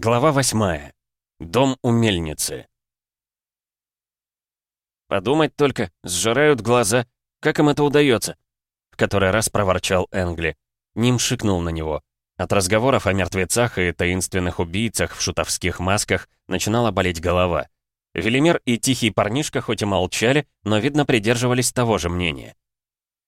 Глава восьмая. Дом у мельницы. «Подумать только, сжирают глаза. Как им это удается?» В который раз проворчал Энгли. Ним шикнул на него. От разговоров о мертвецах и таинственных убийцах в шутовских масках начинала болеть голова. Велимир и тихий парнишка хоть и молчали, но, видно, придерживались того же мнения.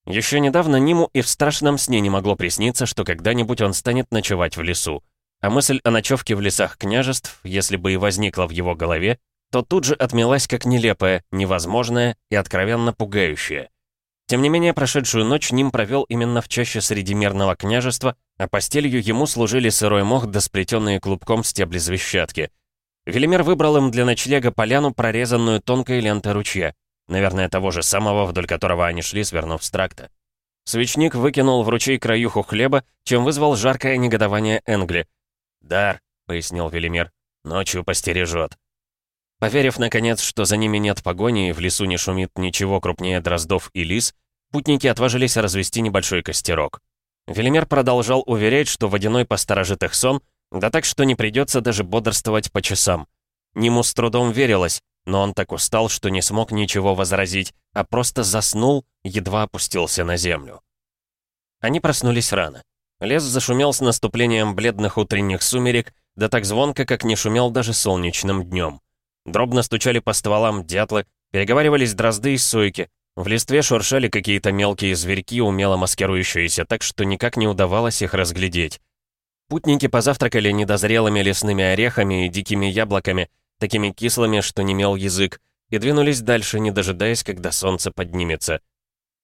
Еще недавно Ниму и в страшном сне не могло присниться, что когда-нибудь он станет ночевать в лесу. А мысль о ночевке в лесах княжеств, если бы и возникла в его голове, то тут же отмелась как нелепая, невозможная и откровенно пугающая. Тем не менее, прошедшую ночь Ним провел именно в чаще Средимерного княжества, а постелью ему служили сырой мох да сплетенные клубком стебли звещатки. Велимир выбрал им для ночлега поляну, прорезанную тонкой лентой ручья, наверное, того же самого, вдоль которого они шли, свернув с тракта. Свечник выкинул в ручей краюху хлеба, чем вызвал жаркое негодование Энгли — «Дар», — пояснил Велимир, — «ночью постережет». Поверив, наконец, что за ними нет погони и в лесу не шумит ничего крупнее дроздов и лис, путники отважились развести небольшой костерок. Велимир продолжал уверять, что водяной посторожит их сон, да так, что не придется даже бодрствовать по часам. Нему с трудом верилось, но он так устал, что не смог ничего возразить, а просто заснул, едва опустился на землю. Они проснулись рано. Лес зашумел с наступлением бледных утренних сумерек, да так звонко, как не шумел даже солнечным днем. Дробно стучали по стволам дятлы, переговаривались дрозды и сойки. В листве шуршали какие-то мелкие зверьки, умело маскирующиеся так, что никак не удавалось их разглядеть. Путники позавтракали недозрелыми лесными орехами и дикими яблоками, такими кислыми, что не мел язык, и двинулись дальше, не дожидаясь, когда солнце поднимется.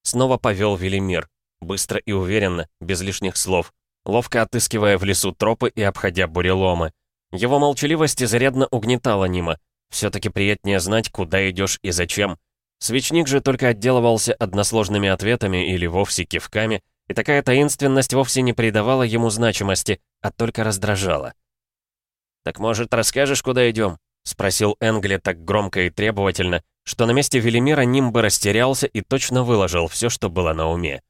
Снова повел Велимир. Быстро и уверенно, без лишних слов, ловко отыскивая в лесу тропы и обходя буреломы. Его молчаливость изрядно угнетала Нима. Все-таки приятнее знать, куда идешь и зачем. Свечник же только отделывался односложными ответами или вовсе кивками, и такая таинственность вовсе не придавала ему значимости, а только раздражала. «Так, может, расскажешь, куда идем?» — спросил Энгли так громко и требовательно, что на месте Велимира Ним бы растерялся и точно выложил все, что было на уме.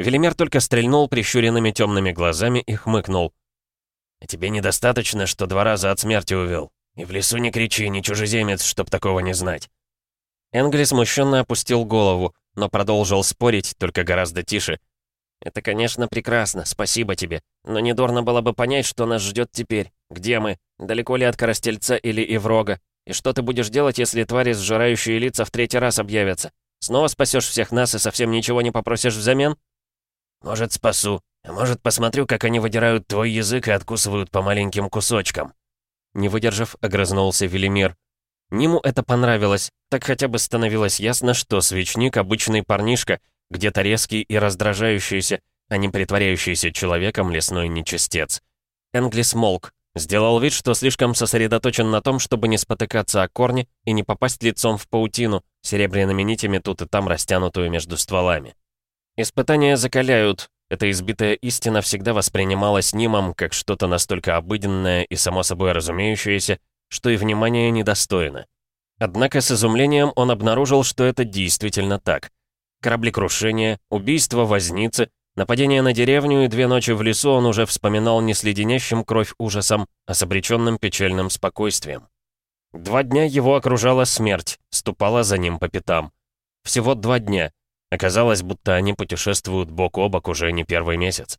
Велимир только стрельнул прищуренными темными глазами и хмыкнул. «А тебе недостаточно, что два раза от смерти увел? И в лесу не кричи, не чужеземец, чтоб такого не знать». Энгли смущенно опустил голову, но продолжил спорить, только гораздо тише. «Это, конечно, прекрасно, спасибо тебе. Но недорно было бы понять, что нас ждет теперь. Где мы? Далеко ли от Коростельца или Иврога? И что ты будешь делать, если твари, сжирающие лица, в третий раз объявятся? Снова спасешь всех нас и совсем ничего не попросишь взамен?» Может, спасу. А может, посмотрю, как они выдирают твой язык и откусывают по маленьким кусочкам». Не выдержав, огрызнулся Велимир. Ниму это понравилось, так хотя бы становилось ясно, что свечник — обычный парнишка, где-то резкий и раздражающийся, а не притворяющийся человеком лесной нечистец. Энгли смолк, сделал вид, что слишком сосредоточен на том, чтобы не спотыкаться о корне и не попасть лицом в паутину, серебряными нитями тут и там растянутую между стволами. Испытания закаляют. Эта избитая истина всегда воспринималась Нимом как что-то настолько обыденное и само собой разумеющееся, что и внимания недостойно. Однако с изумлением он обнаружил, что это действительно так. Кораблекрушение, убийство возницы, нападение на деревню и две ночи в лесу он уже вспоминал не с леденящим кровь ужасом, а с обреченным печальным спокойствием. Два дня его окружала смерть, ступала за ним по пятам. Всего два дня, Оказалось, будто они путешествуют бок о бок уже не первый месяц.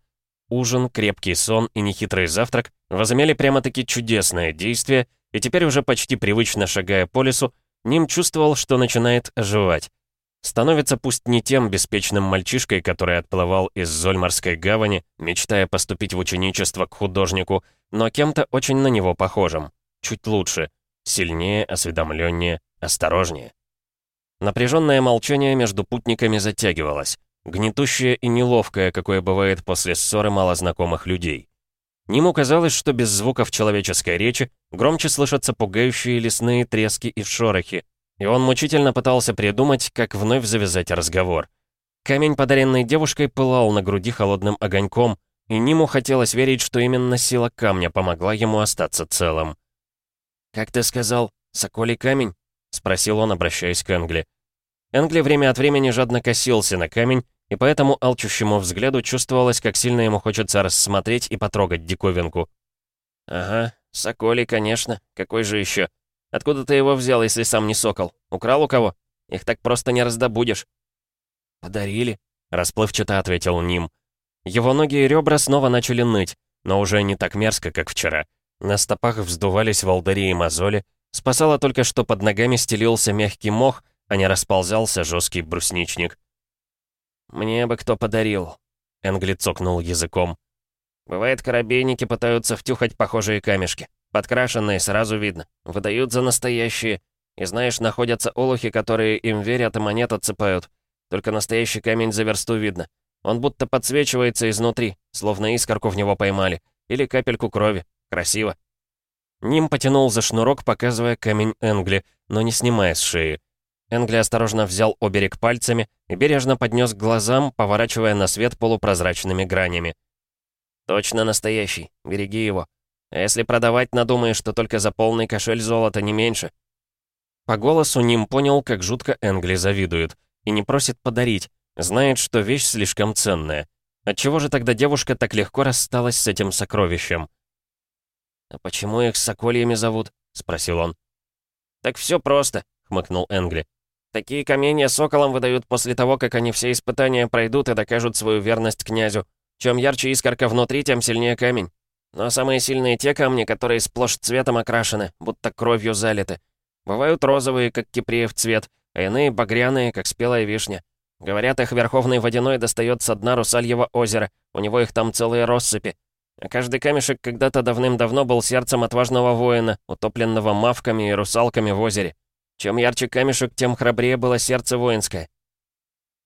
Ужин, крепкий сон и нехитрый завтрак возымели прямо-таки чудесное действие, и теперь уже почти привычно шагая по лесу, Ним чувствовал, что начинает оживать. Становится пусть не тем беспечным мальчишкой, который отплывал из Зольмарской гавани, мечтая поступить в ученичество к художнику, но кем-то очень на него похожим. Чуть лучше, сильнее, осведомленнее, осторожнее. Напряженное молчание между путниками затягивалось. Гнетущее и неловкое, какое бывает после ссоры малознакомых людей. Нему казалось, что без звуков человеческой речи громче слышатся пугающие лесные трески и шорохи, и он мучительно пытался придумать, как вновь завязать разговор. Камень, подаренный девушкой, пылал на груди холодным огоньком, и Ниму хотелось верить, что именно сила камня помогла ему остаться целым. «Как ты сказал, соколий камень?» — спросил он, обращаясь к Энгли. Энгли время от времени жадно косился на камень, и по этому алчущему взгляду чувствовалось, как сильно ему хочется рассмотреть и потрогать диковинку. «Ага, Соколий, конечно. Какой же еще? Откуда ты его взял, если сам не сокол? Украл у кого? Их так просто не раздобудешь». «Подарили», — расплывчато ответил Ним. Его ноги и ребра снова начали ныть, но уже не так мерзко, как вчера. На стопах вздувались волдыри и мозоли. Спасало только, что под ногами стелился мягкий мох, а не расползался жесткий брусничник. «Мне бы кто подарил», — Энгли цокнул языком. «Бывает, корабейники пытаются втюхать похожие камешки. Подкрашенные, сразу видно. Выдают за настоящие. И знаешь, находятся олухи, которые им верят и монет отсыпают. Только настоящий камень за версту видно. Он будто подсвечивается изнутри, словно искорку в него поймали. Или капельку крови. Красиво. Ним потянул за шнурок, показывая камень Энгли, но не снимая с шеи. Энгли осторожно взял оберег пальцами и бережно поднес к глазам, поворачивая на свет полупрозрачными гранями. «Точно настоящий. Береги его. А если продавать, надумаешь, что только за полный кошель золота, не меньше». По голосу Ним понял, как жутко Энгли завидует, и не просит подарить, знает, что вещь слишком ценная. Отчего же тогда девушка так легко рассталась с этим сокровищем? «А почему их сокольями зовут?» — спросил он. «Так все просто», — хмыкнул Энгли. «Такие каменья соколам выдают после того, как они все испытания пройдут и докажут свою верность князю. Чем ярче искорка внутри, тем сильнее камень. Но самые сильные те камни, которые сплошь цветом окрашены, будто кровью залиты. Бывают розовые, как кипреев цвет, а иные багряные, как спелая вишня. Говорят, их Верховный Водяной достает со дна Русальего озера, у него их там целые россыпи. А каждый камешек когда-то давным-давно был сердцем отважного воина, утопленного мавками и русалками в озере. Чем ярче камешек, тем храбрее было сердце воинское.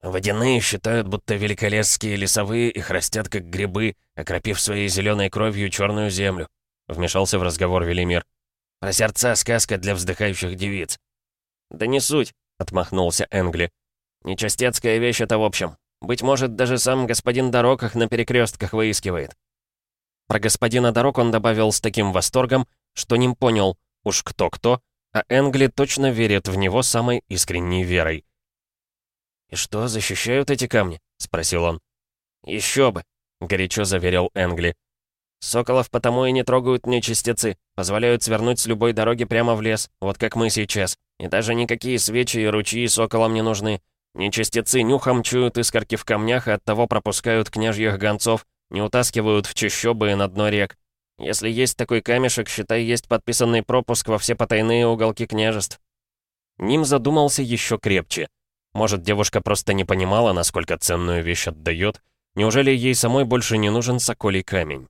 Водяные считают, будто великолесские лесовые их растят как грибы, окропив своей зеленой кровью черную землю. Вмешался в разговор Велимир. Про сердца сказка для вздыхающих девиц. Да не суть, отмахнулся Энгли. Нечастецкая вещь это в общем. Быть может, даже сам господин Дорог их на перекрестках выискивает. Про господина дорог он добавил с таким восторгом, что Ним понял, уж кто-кто, а Энгли точно верит в него самой искренней верой. «И что, защищают эти камни?» — спросил он. «Еще бы!» — горячо заверил Энгли. «Соколов потому и не трогают нечистецы, позволяют свернуть с любой дороги прямо в лес, вот как мы сейчас. И даже никакие свечи и ручьи соколам не нужны. Нечистецы нюхом чуют искорки в камнях и оттого пропускают княжьих гонцов, не утаскивают в чащобы и на дно рек. Если есть такой камешек, считай, есть подписанный пропуск во все потайные уголки княжеств». Ним задумался еще крепче. Может, девушка просто не понимала, насколько ценную вещь отдает? Неужели ей самой больше не нужен соколий камень?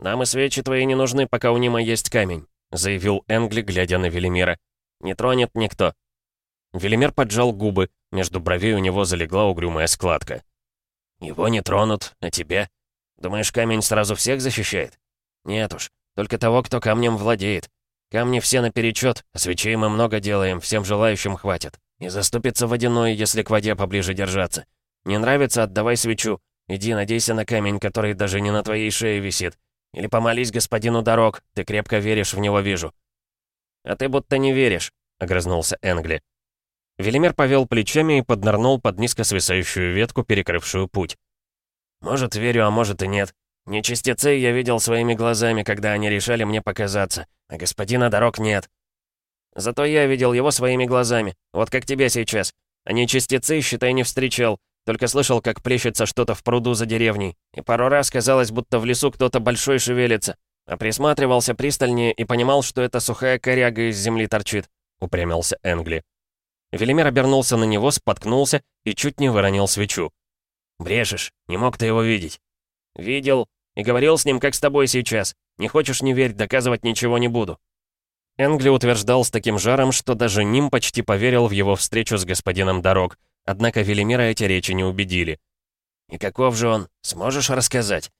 «Нам и свечи твои не нужны, пока у Нима есть камень», заявил Энгли, глядя на Велимира. «Не тронет никто». Велимир поджал губы, между бровей у него залегла угрюмая складка. «Его не тронут, а тебя? Думаешь, камень сразу всех защищает? Нет уж, только того, кто камнем владеет. Камни все наперечет, а свечей мы много делаем, всем желающим хватит. И заступится водяной, если к воде поближе держаться. Не нравится, отдавай свечу. Иди, надейся на камень, который даже не на твоей шее висит. Или помолись господину дорог, ты крепко веришь в него, вижу». «А ты будто не веришь», — огрызнулся Энгли. Велимир повел плечами и поднырнул под низко свисающую ветку, перекрывшую путь. «Может, верю, а может и нет. Нечистецы я видел своими глазами, когда они решали мне показаться, а господина дорог нет. Зато я видел его своими глазами, вот как тебя сейчас. А нечистецы, считай, не встречал, только слышал, как плещется что-то в пруду за деревней. И пару раз казалось, будто в лесу кто-то большой шевелится. А присматривался пристальнее и понимал, что это сухая коряга из земли торчит», — упрямился Энгли. Велимир обернулся на него, споткнулся и чуть не выронил свечу. «Брешешь, не мог ты его видеть». «Видел. И говорил с ним, как с тобой сейчас. Не хочешь, не верь, доказывать ничего не буду». Энгли утверждал с таким жаром, что даже Ним почти поверил в его встречу с господином Дорог, однако Велимира эти речи не убедили. «И каков же он? Сможешь рассказать?»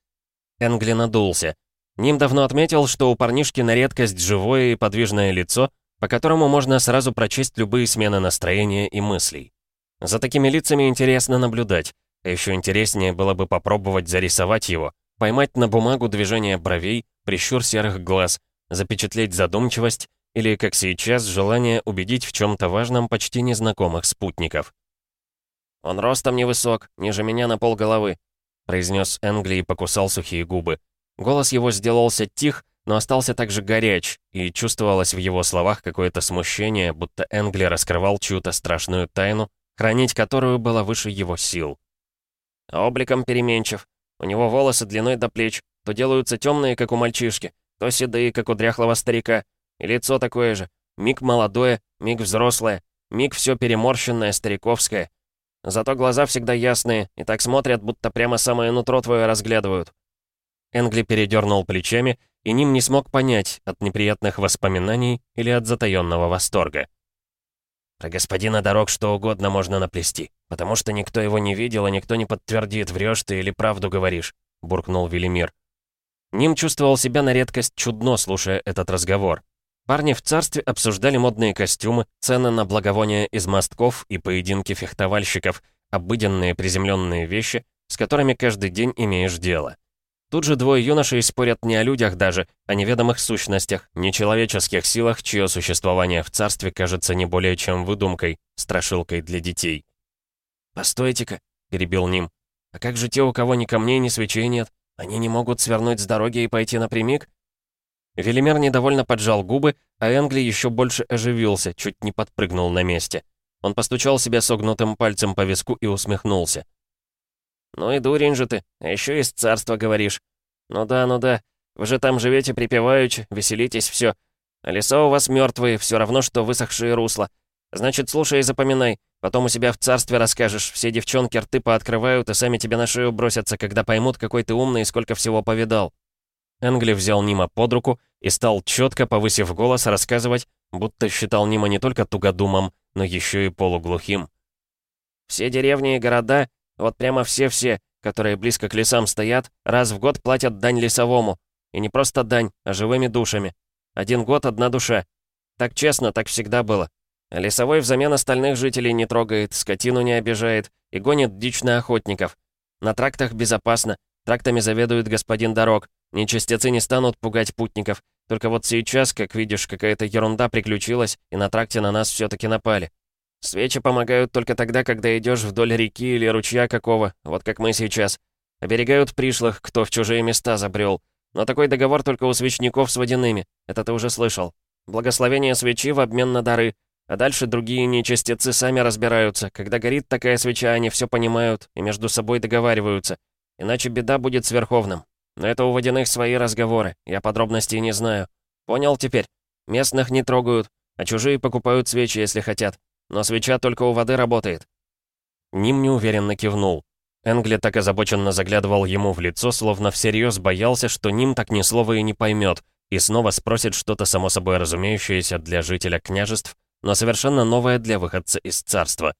Энгли надулся. Ним давно отметил, что у парнишки на редкость живое и подвижное лицо, по которому можно сразу прочесть любые смены настроения и мыслей. За такими лицами интересно наблюдать, а еще интереснее было бы попробовать зарисовать его, поймать на бумагу движение бровей, прищур серых глаз, запечатлеть задумчивость или, как сейчас, желание убедить в чем-то важном почти незнакомых спутников. «Он ростом невысок, ниже меня на пол головы», произнес Энгли и покусал сухие губы. Голос его сделался тих, но остался также горяч, и чувствовалось в его словах какое-то смущение, будто Энгли раскрывал чью-то страшную тайну, хранить которую было выше его сил. Обликом переменчив. У него волосы длиной до плеч, то делаются темные, как у мальчишки, то седые, как у дряхлого старика, и лицо такое же. Миг молодое, миг взрослое, миг все переморщенное, стариковское. Зато глаза всегда ясные, и так смотрят, будто прямо самое нутро твое разглядывают. Энгли передернул плечами, и Ним не смог понять, от неприятных воспоминаний или от затаённого восторга. «Про господина дорог что угодно можно наплести, потому что никто его не видел, и никто не подтвердит, врешь ты или правду говоришь», — буркнул Велимир. Ним чувствовал себя на редкость чудно, слушая этот разговор. Парни в царстве обсуждали модные костюмы, цены на благовония из мостков и поединки фехтовальщиков, обыденные приземленные вещи, с которыми каждый день имеешь дело. Тут же двое юношей спорят не о людях даже, а неведомых сущностях, нечеловеческих силах, чье существование в царстве кажется не более чем выдумкой, страшилкой для детей. «Постойте-ка», — перебил Ним, — «а как же те, у кого ни камней, ни свечей нет? Они не могут свернуть с дороги и пойти напрямик?» Велимер недовольно поджал губы, а Энгли еще больше оживился, чуть не подпрыгнул на месте. Он постучал себя согнутым пальцем по виску и усмехнулся. «Ну и дурень же ты, а еще из царства говоришь. Ну да, ну да, вы же там живете припеваючи, веселитесь, все. А леса у вас мертвые, все равно, что высохшие русла. Значит, слушай и запоминай. Потом у себя в царстве расскажешь. Все девчонки рты пооткрывают и сами тебе на шею бросятся, когда поймут, какой ты умный и сколько всего повидал». Энгли взял Нима под руку и стал четко, повысив голос, рассказывать, будто считал Нима не только тугодумом, но еще и полуглухим. «Все деревни и города вот прямо все-все, которые близко к лесам стоят, раз в год платят дань лесовому. И не просто дань, а живыми душами. Один год — одна душа. Так честно, так всегда было. Лесовой взамен остальных жителей не трогает, скотину не обижает и гонит дичь на охотников. На трактах безопасно, трактами заведует господин дорог. Нечистецы не станут пугать путников. Только вот сейчас, как видишь, какая-то ерунда приключилась, и на тракте на нас все таки напали. Свечи помогают только тогда, когда идешь вдоль реки или ручья какого, вот как мы сейчас. Оберегают пришлых, кто в чужие места забрел. Но такой договор только у свечников с водяными. Это ты уже слышал. Благословение свечи в обмен на дары. А дальше другие нечистецы сами разбираются. Когда горит такая свеча, они все понимают и между собой договариваются. Иначе беда будет с Верховным. Но это у водяных свои разговоры. Я подробностей не знаю. Понял теперь? Местных не трогают, а чужие покупают свечи, если хотят. Но свеча только у воды работает». Ним неуверенно кивнул. Энгли так озабоченно заглядывал ему в лицо, словно всерьез боялся, что Ним так ни слова и не поймет, и снова спросит что-то само собой разумеющееся для жителя княжеств, но совершенно новое для выходца из царства.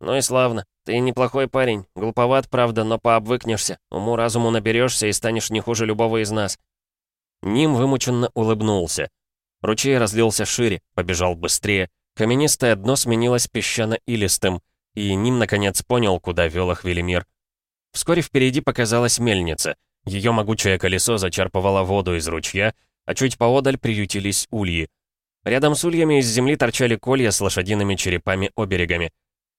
«Ну и славно. Ты неплохой парень. Глуповат, правда, но пообвыкнешься. Уму-разуму наберешься и станешь не хуже любого из нас». Ним вымученно улыбнулся. Ручей разлился шире, побежал быстрее, Каменистое дно сменилось песчано-илистым, и Ним наконец понял, куда вел их Велимир. Вскоре впереди показалась мельница. Ее могучее колесо зачерпывало воду из ручья, а чуть поодаль приютились ульи. Рядом с ульями из земли торчали колья с лошадиными черепами-оберегами.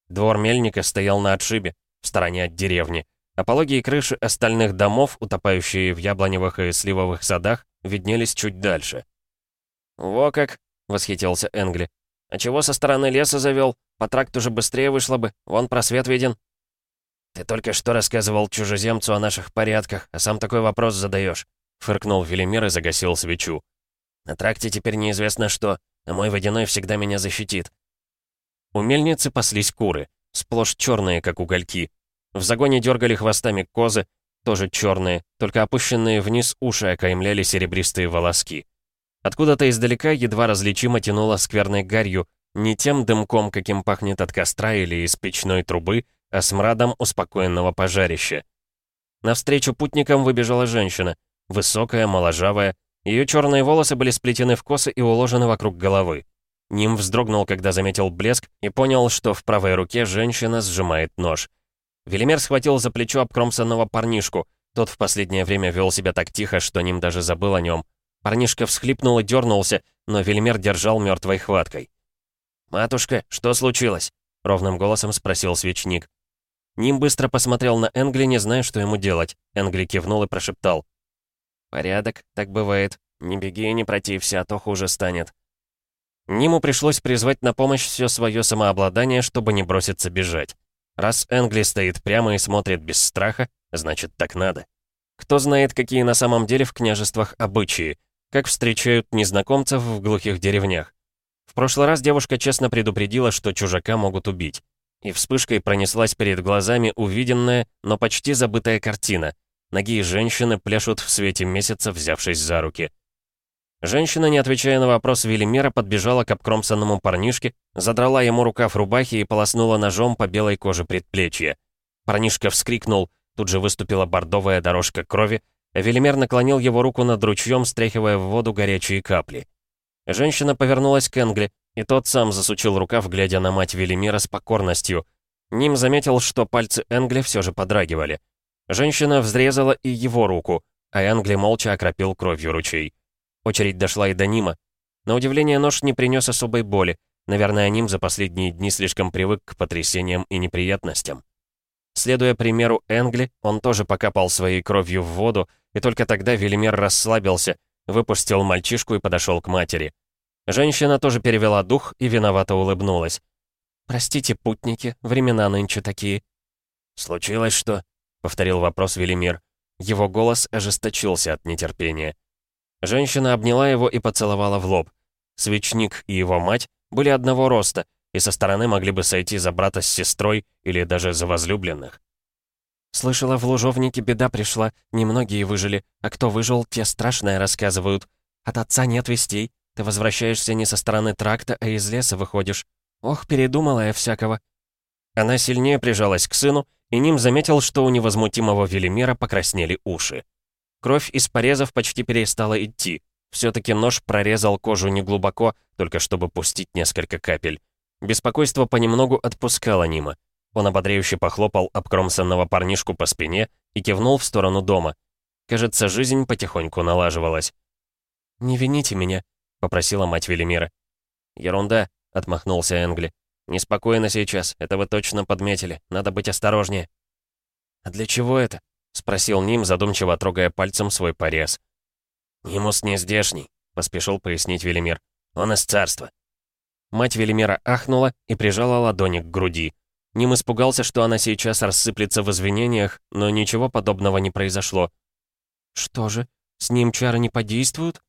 Двор мельника стоял на отшибе, в стороне от деревни, а пологие крыши остальных домов, утопающие в яблоневых и сливовых садах, виднелись чуть дальше. «Во как!» — восхитился Энгли. А чего со стороны леса завел? По тракту же быстрее вышло бы. Вон просвет виден. Ты только что рассказывал чужеземцу о наших порядках, а сам такой вопрос задаешь. Фыркнул Велимир и загасил свечу. На тракте теперь неизвестно что, а мой водяной всегда меня защитит. У мельницы паслись куры, сплошь черные, как угольки. В загоне дергали хвостами козы, тоже черные, только опущенные вниз уши окаймляли серебристые волоски. Откуда-то издалека едва различимо тянуло скверной гарью, не тем дымком, каким пахнет от костра или из печной трубы, а смрадом успокоенного пожарища. Навстречу путникам выбежала женщина, высокая, моложавая, ее черные волосы были сплетены в косы и уложены вокруг головы. Ним вздрогнул, когда заметил блеск, и понял, что в правой руке женщина сжимает нож. Велимер схватил за плечо обкромсанного парнишку. Тот в последнее время вел себя так тихо, что Ним даже забыл о нем. Парнишка всхлипнул и дернулся, но Вельмер держал мертвой хваткой. «Матушка, что случилось?» — ровным голосом спросил свечник. Ним быстро посмотрел на Энгли, не зная, что ему делать. Энгли кивнул и прошептал. «Порядок, так бывает. Не беги и не протився, а то хуже станет». Ниму пришлось призвать на помощь все свое самообладание, чтобы не броситься бежать. Раз Энгли стоит прямо и смотрит без страха, значит, так надо. Кто знает, какие на самом деле в княжествах обычаи, как встречают незнакомцев в глухих деревнях. В прошлый раз девушка честно предупредила, что чужака могут убить. И вспышкой пронеслась перед глазами увиденная, но почти забытая картина. Ноги женщины пляшут в свете месяца, взявшись за руки. Женщина, не отвечая на вопрос Велимира, подбежала к обкромсанному парнишке, задрала ему рукав рубахи и полоснула ножом по белой коже предплечья. Парнишка вскрикнул, тут же выступила бордовая дорожка крови, Велимир наклонил его руку над ручьем, стряхивая в воду горячие капли. Женщина повернулась к Энгли, и тот сам засучил рукав, глядя на мать Велимира с покорностью. Ним заметил, что пальцы Энгли все же подрагивали. Женщина взрезала и его руку, а Энгли молча окропил кровью ручей. Очередь дошла и до Нима. На удивление, нож не принес особой боли. Наверное, Ним за последние дни слишком привык к потрясениям и неприятностям. Следуя примеру Энгли, он тоже покапал своей кровью в воду, и только тогда Велимир расслабился, выпустил мальчишку и подошел к матери. Женщина тоже перевела дух и виновато улыбнулась. «Простите, путники, времена нынче такие». «Случилось что?» — повторил вопрос Велимир. Его голос ожесточился от нетерпения. Женщина обняла его и поцеловала в лоб. Свечник и его мать были одного роста и со стороны могли бы сойти за брата с сестрой или даже за возлюбленных. «Слышала, в Лужовнике беда пришла, немногие выжили, а кто выжил, те страшное рассказывают. От отца нет вестей, ты возвращаешься не со стороны тракта, а из леса выходишь. Ох, передумала я всякого». Она сильнее прижалась к сыну, и Ним заметил, что у невозмутимого Велимира покраснели уши. Кровь из порезов почти перестала идти. Все-таки нож прорезал кожу неглубоко, только чтобы пустить несколько капель. Беспокойство понемногу отпускало Нима. Он ободряюще похлопал обкромсанного парнишку по спине и кивнул в сторону дома. Кажется, жизнь потихоньку налаживалась. «Не вините меня», — попросила мать Велимира. «Ерунда», — отмахнулся Энгли. «Неспокойно сейчас, это вы точно подметили. Надо быть осторожнее». «А для чего это?» — спросил Ним, задумчиво трогая пальцем свой порез. «Нимус не здешний», — поспешил пояснить Велимир. «Он из царства». Мать Велимира ахнула и прижала ладони к груди. Ним испугался, что она сейчас рассыплется в извинениях, но ничего подобного не произошло. «Что же, с ним чары не подействуют?»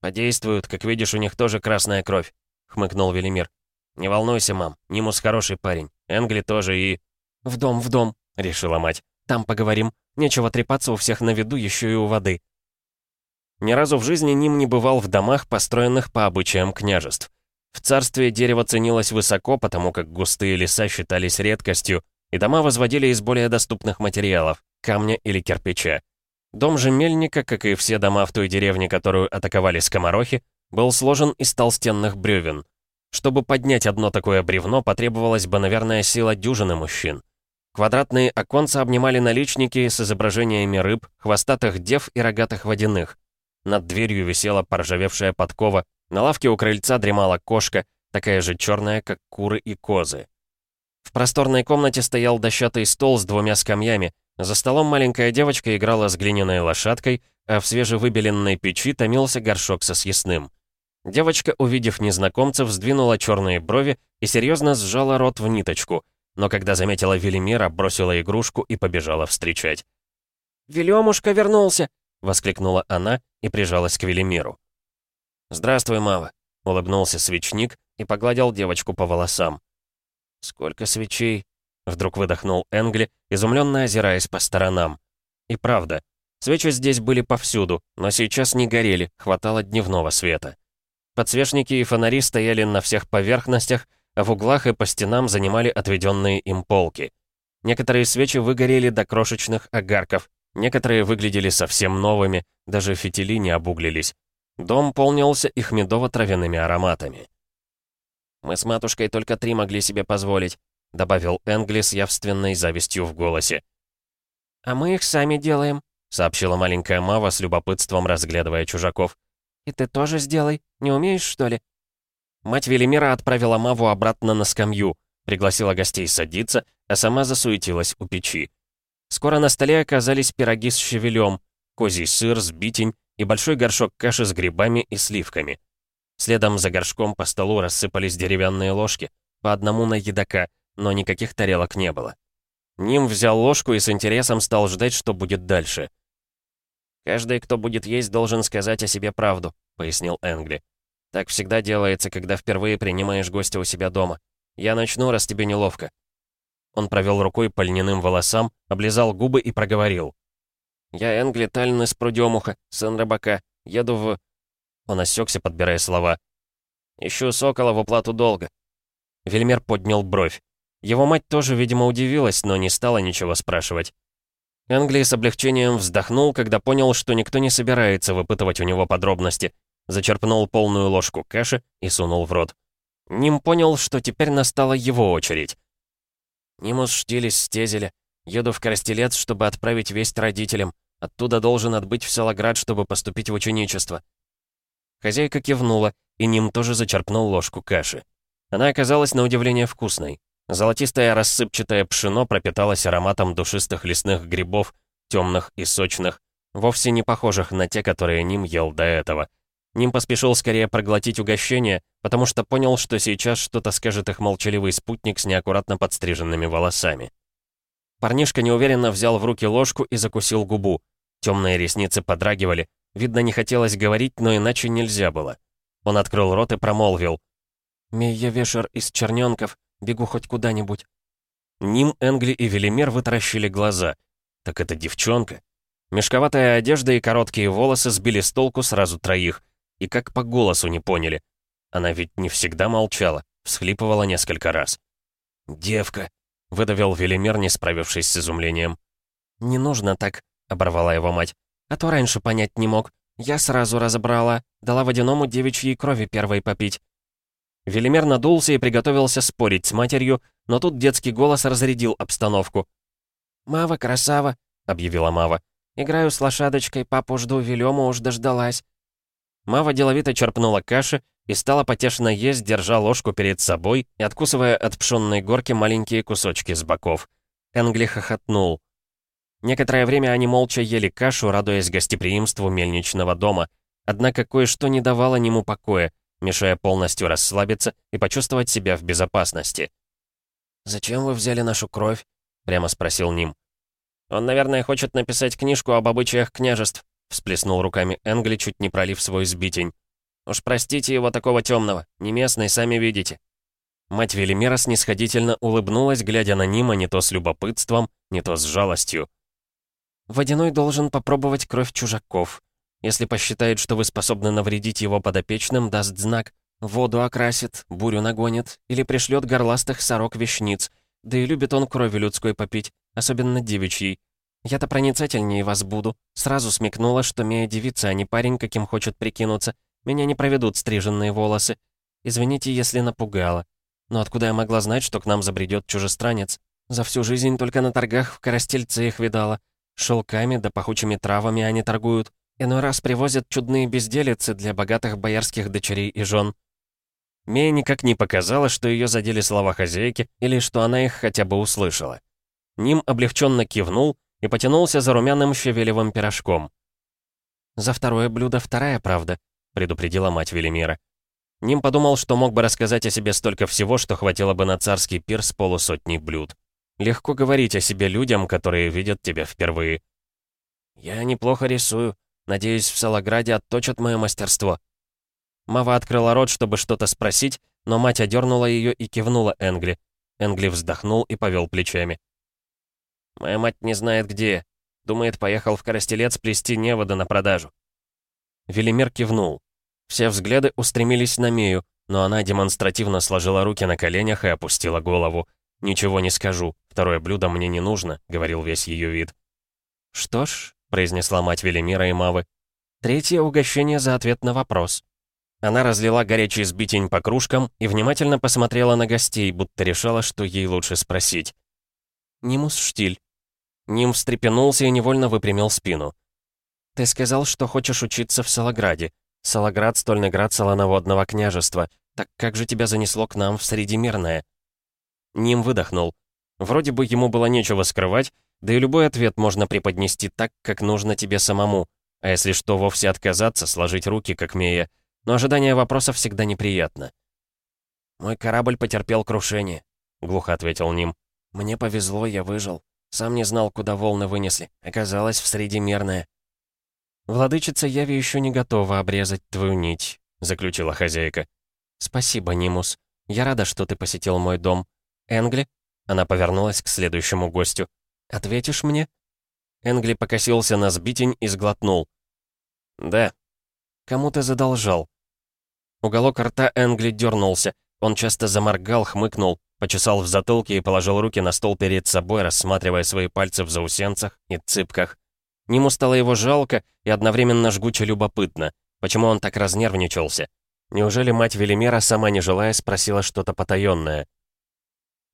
«Подействуют, как видишь, у них тоже красная кровь», — хмыкнул Велимир. «Не волнуйся, мам, Нимус хороший парень, Энгли тоже и...» «В дом, в дом», — решила мать. «Там поговорим. Нечего трепаться у всех на виду, еще и у воды». Ни разу в жизни Ним не бывал в домах, построенных по обычаям княжеств. В царстве дерево ценилось высоко, потому как густые леса считались редкостью, и дома возводили из более доступных материалов — камня или кирпича. Дом же мельника, как и все дома в той деревне, которую атаковали скоморохи, был сложен из толстенных бревен. Чтобы поднять одно такое бревно, потребовалась бы, наверное, сила дюжины мужчин. Квадратные оконца обнимали наличники с изображениями рыб, хвостатых дев и рогатых водяных. Над дверью висела поржавевшая подкова, на лавке у крыльца дремала кошка, такая же черная, как куры и козы. В просторной комнате стоял дощатый стол с двумя скамьями. За столом маленькая девочка играла с глиняной лошадкой, а в свежевыбеленной печи томился горшок со съестным. Девочка, увидев незнакомцев, сдвинула черные брови и серьезно сжала рот в ниточку, но когда заметила Велимира, бросила игрушку и побежала встречать. «Велёмушка вернулся!» — воскликнула она и прижалась к Велимиру. «Здравствуй, мама», — улыбнулся свечник и погладил девочку по волосам. «Сколько свечей?» — вдруг выдохнул Энгли, изумленно озираясь по сторонам. И правда, свечи здесь были повсюду, но сейчас не горели, хватало дневного света. Подсвечники и фонари стояли на всех поверхностях, а в углах и по стенам занимали отведенные им полки. Некоторые свечи выгорели до крошечных огарков, некоторые выглядели совсем новыми, даже фитили не обуглились. Дом полнился их медово-травяными ароматами. «Мы с матушкой только три могли себе позволить», — добавил Энгли с явственной завистью в голосе. «А мы их сами делаем», — сообщила маленькая Мава с любопытством, разглядывая чужаков. «И ты тоже сделай. Не умеешь, что ли?» Мать Велимира отправила Маву обратно на скамью, пригласила гостей садиться, а сама засуетилась у печи. Скоро на столе оказались пироги с щавелем, козий сыр, сбитень и большой горшок каши с грибами и сливками. Следом за горшком по столу рассыпались деревянные ложки, по одному на едока, но никаких тарелок не было. Ним взял ложку и с интересом стал ждать, что будет дальше. «Каждый, кто будет есть, должен сказать о себе правду», — пояснил Энгли. «Так всегда делается, когда впервые принимаешь гостя у себя дома. Я начну, раз тебе неловко». Он провел рукой по льняным волосам, облизал губы и проговорил. «Я Энгли Таллин из Прудёмуха, сын рыбака. Еду в...» Он осекся, подбирая слова. «Ищу сокола в уплату долга». Вельмер поднял бровь. Его мать тоже, видимо, удивилась, но не стала ничего спрашивать. Энгли с облегчением вздохнул, когда понял, что никто не собирается выпытывать у него подробности. Зачерпнул полную ложку каши и сунул в рот. Ним понял, что теперь настала его очередь. «Нимус штились с. Еду в Коростелец, чтобы отправить весть родителям. Оттуда должен отбыть в Салаград, чтобы поступить в ученичество». Хозяйка кивнула, и Ним тоже зачерпнул ложку каши. Она оказалась на удивление вкусной. Золотистое рассыпчатое пшено пропиталось ароматом душистых лесных грибов, темных и сочных, вовсе не похожих на те, которые Ним ел до этого. Ним поспешил скорее проглотить угощение, потому что понял, что сейчас что-то скажет их молчаливый спутник с неаккуратно подстриженными волосами. Парнишка неуверенно взял в руки ложку и закусил губу. Темные ресницы подрагивали, Видно, не хотелось говорить, но иначе нельзя было. Он открыл рот и промолвил. «Мия Вешер из Чернёнков. Бегу хоть куда-нибудь». Ним, Энгли и Велимир вытаращили глаза. Так это девчонка. Мешковатая одежда и короткие волосы сбили с толку сразу троих. И как по голосу не поняли. Она ведь не всегда молчала, всхлипывала несколько раз. «Девка», — выдавил Велимир, не справившись с изумлением. «Не нужно так», — оборвала его мать. А то раньше понять не мог. Я сразу разобрала. Дала водяному девичьей крови первой попить. Велимер надулся и приготовился спорить с матерью, но тут детский голос разрядил обстановку. «Мава, красава!» — объявила Мава. «Играю с лошадочкой, папу жду, Вильому уж дождалась». Мава деловито черпнула каши и стала потешно есть, держа ложку перед собой и откусывая от пшенной горки маленькие кусочки с боков. Энгли хохотнул. Некоторое время они молча ели кашу, радуясь гостеприимству мельничного дома. Однако кое-что не давало нему покоя, мешая полностью расслабиться и почувствовать себя в безопасности. «Зачем вы взяли нашу кровь?» — прямо спросил Ним. «Он, наверное, хочет написать книжку об обычаях княжеств», — всплеснул руками Энгли, чуть не пролив свой сбитень. «Уж простите его такого темного, не местный, сами видите». Мать Велимира снисходительно улыбнулась, глядя на Нима не то с любопытством, не то с жалостью. Водяной должен попробовать кровь чужаков. Если посчитает, что вы способны навредить его подопечным, даст знак. Воду окрасит, бурю нагонит или пришлет горластых сорок-вещниц. Да и любит он крови людской попить, особенно девичьей. Я-то проницательнее вас буду. Сразу смекнула, что Мия девица, а не парень, каким хочет прикинуться. Меня не проведут стриженные волосы. Извините, если напугала. Но откуда я могла знать, что к нам забредет чужестранец? За всю жизнь только на торгах в Коростельце их видала. Шелками да пахучими травами они торгуют. Иной раз привозят чудные безделицы для богатых боярских дочерей и жен. Мия никак не показала, что ее задели слова хозяйки или что она их хотя бы услышала. Ним облегченно кивнул и потянулся за румяным щавелевым пирожком. «За второе блюдо вторая правда», — предупредила мать Велимира. Ним подумал, что мог бы рассказать о себе столько всего, что хватило бы на царский пир с полусотней блюд. Легко говорить о себе людям, которые видят тебя впервые. «Я неплохо рисую. Надеюсь, в Салаграде отточат мое мастерство». Мава открыла рот, чтобы что-то спросить, но мать одернула ее и кивнула Энгли. Энгли вздохнул и повел плечами. «Моя мать не знает, где. Думает, поехал в Коростелец плести невода на продажу». Велимир кивнул. Все взгляды устремились на Мию, но она демонстративно сложила руки на коленях и опустила голову. «Ничего не скажу. Второе блюдо мне не нужно», — говорил весь ее вид. «Что ж», — произнесла мать Велимира и Мавы, «третье угощение за ответ на вопрос». Она разлила горячий сбитень по кружкам и внимательно посмотрела на гостей, будто решала, что ей лучше спросить. «Нимус Штиль». Ним встрепенулся и невольно выпрямил спину. «Ты сказал, что хочешь учиться в Салаграде. Салаград — стольный град Солоноводного княжества. Так как же тебя занесло к нам в Средимирное?» Ним выдохнул. Вроде бы ему было нечего скрывать, Да и любой ответ можно преподнести так, как нужно тебе самому. А если что, вовсе отказаться, сложить руки, как Мея. Но ожидание вопроса всегда неприятно. «Мой корабль потерпел крушение», — глухо ответил Ним. «Мне повезло, я выжил. Сам не знал, куда волны вынесли. Оказалось, в Средимерное». «Владычица Яви еще не готова обрезать твою нить», — заключила хозяйка. «Спасибо, Нимус. Я рада, что ты посетил мой дом. Энгли?» Она повернулась к следующему гостю. «Ответишь мне?» Энгли покосился на сбитень и сглотнул. «Да». «Кому ты задолжал?» Уголок рта Энгли дернулся. Он часто заморгал, хмыкнул, почесал в затылке и положил руки на стол перед собой, рассматривая свои пальцы в заусенцах и цыпках. Ниму стало его жалко и одновременно жгуче любопытно. Почему он так разнервничался? Неужели мать Велимера, сама не желая, спросила что-то потаённое?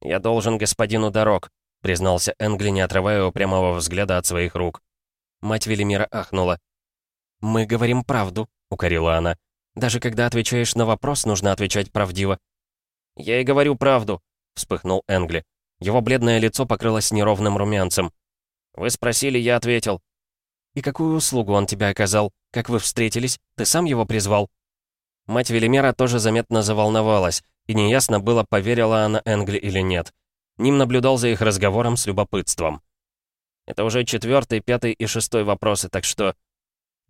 «Я должен господину дорог», — признался Энгли, не отрывая упрямого взгляда от своих рук. Мать Велимира ахнула. «Мы говорим правду», — укорила она. «Даже когда отвечаешь на вопрос, нужно отвечать правдиво». «Я и говорю правду», — вспыхнул Энгли. Его бледное лицо покрылось неровным румянцем. «Вы спросили, я ответил». «И какую услугу он тебе оказал? Как вы встретились? Ты сам его призвал?» Мать Велимера тоже заметно заволновалась, и неясно было, поверила она Энгли или нет. Ним наблюдал за их разговором с любопытством. «Это уже четвертый, пятый и шестой вопросы, так что...»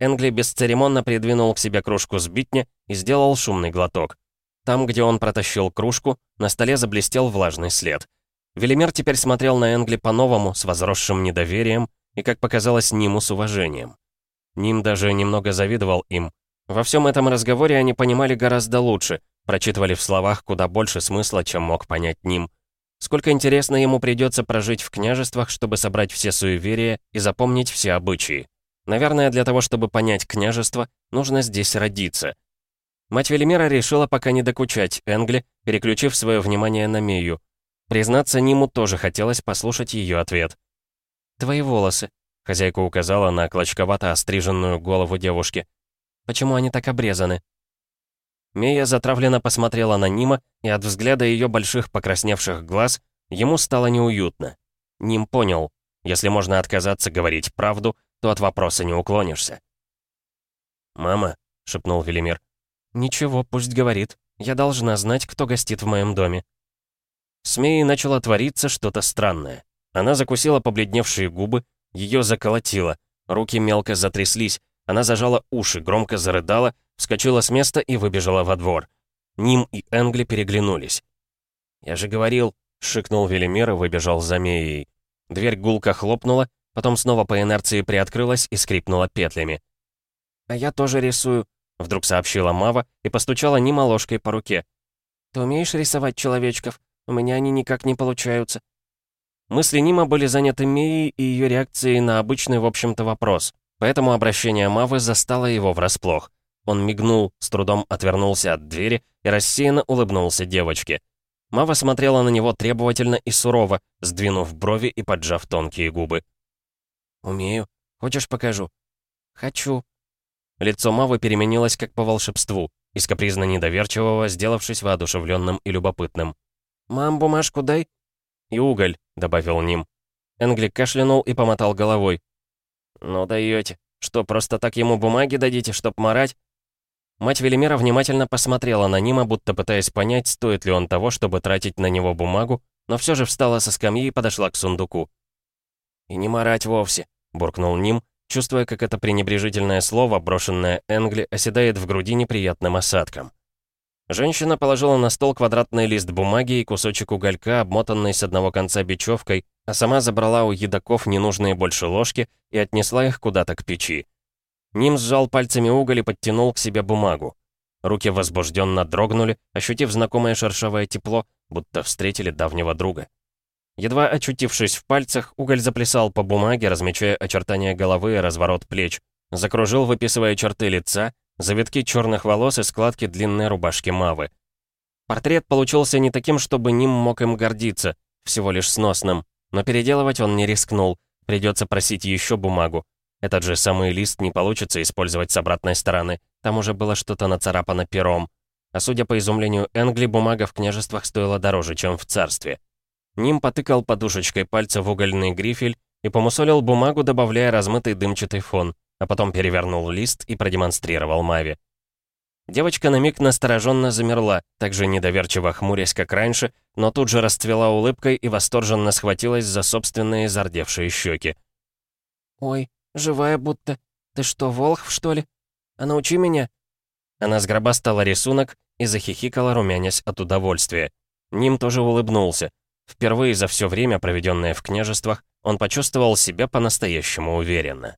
Энгли бесцеремонно придвинул к себе кружку с битня и сделал шумный глоток. Там, где он протащил кружку, на столе заблестел влажный след. Велимер теперь смотрел на Энгли по-новому, с возросшим недоверием и, как показалось, Ниму с уважением. Ним даже немного завидовал им. Во всем этом разговоре они понимали гораздо лучше, прочитывали в словах куда больше смысла, чем мог понять Ним. Сколько интересно ему придется прожить в княжествах, чтобы собрать все суеверия и запомнить все обычаи. Наверное, для того, чтобы понять княжество, нужно здесь родиться — Мать Велимира решила пока не докучать Энгли, переключив свое внимание на Мию. Признаться, Ниму тоже хотелось послушать ее ответ. «Твои волосы», — хозяйка указала на клочковато остриженную голову девушки. «Почему они так обрезаны?» Мия затравленно посмотрела на Нима, и от взгляда ее больших покрасневших глаз ему стало неуютно. Ним понял, если можно отказаться говорить правду, то от вопроса не уклонишься. «Мама», — шепнул Велимир, «Ничего, пусть говорит. Я должна знать, кто гостит в моем доме». С Мией начало твориться что-то странное. Она закусила побледневшие губы, ее заколотило, руки мелко затряслись, она зажала уши, громко зарыдала, вскочила с места и выбежала во двор. Ним и Энгли переглянулись. «Я же говорил», — шикнул Велимир и выбежал за Мией. Дверь гулко хлопнула, потом снова по инерции приоткрылась и скрипнула петлями. «А я тоже рисую», Вдруг сообщила Мава и постучала Нима ложкой по руке. «Ты умеешь рисовать человечков? У меня они никак не получаются». Мысли Нима были заняты Мией и ее реакцией на обычный, в общем-то, вопрос. Поэтому обращение Мавы застало его врасплох. Он мигнул, с трудом отвернулся от двери и рассеянно улыбнулся девочке. Мава смотрела на него требовательно и сурово, сдвинув брови и поджав тонкие губы. «Умею. Хочешь, покажу?» «Хочу», Лицо Мавы переменилось как по волшебству, из капризно недоверчивого, сделавшись воодушевленным и любопытным. «Мам, бумажку дай». «И уголь», — добавил Ним. Энгли кашлянул и помотал головой. «Ну даете. Что, просто так ему бумаги дадите, чтоб марать?» Мать Велимира внимательно посмотрела на Нима, будто пытаясь понять, стоит ли он того, чтобы тратить на него бумагу, но все же встала со скамьи и подошла к сундуку. «И не марать вовсе», — буркнул Ним, чувствуя, как это пренебрежительное слово, брошенное Энгли, оседает в груди неприятным осадком. Женщина положила на стол квадратный лист бумаги и кусочек уголька, обмотанный с одного конца бечевкой, а сама забрала у едоков ненужные больше ложки и отнесла их куда-то к печи. Ним сжал пальцами уголь и подтянул к себе бумагу. Руки возбужденно дрогнули, ощутив знакомое шершавое тепло, будто встретили давнего друга. Едва очутившись в пальцах, уголь заплясал по бумаге, размечая очертания головы и разворот плеч. Закружил, выписывая черты лица, завитки черных волос и складки длинной рубашки Мавы. Портрет получился не таким, чтобы Ним мог им гордиться, всего лишь сносным. Но переделывать он не рискнул, придется просить еще бумагу. Этот же самый лист не получится использовать с обратной стороны, там уже было что-то нацарапано пером. А судя по изумлению Энгли, бумага в княжествах стоила дороже, чем в царстве. Ним потыкал подушечкой пальца в угольный грифель и помусолил бумагу, добавляя размытый дымчатый фон, а потом перевернул лист и продемонстрировал Мави. Девочка на миг настороженно замерла, также недоверчиво хмурясь, как раньше, но тут же расцвела улыбкой и восторженно схватилась за собственные зардевшие щеки. «Ой, живая будто. Ты что, волхв, что ли? А научи меня!» Она сгробастала рисунок и захихикала, румянясь от удовольствия. Ним тоже улыбнулся. Впервые за все время, проведенное в княжествах, он почувствовал себя по-настоящему уверенно.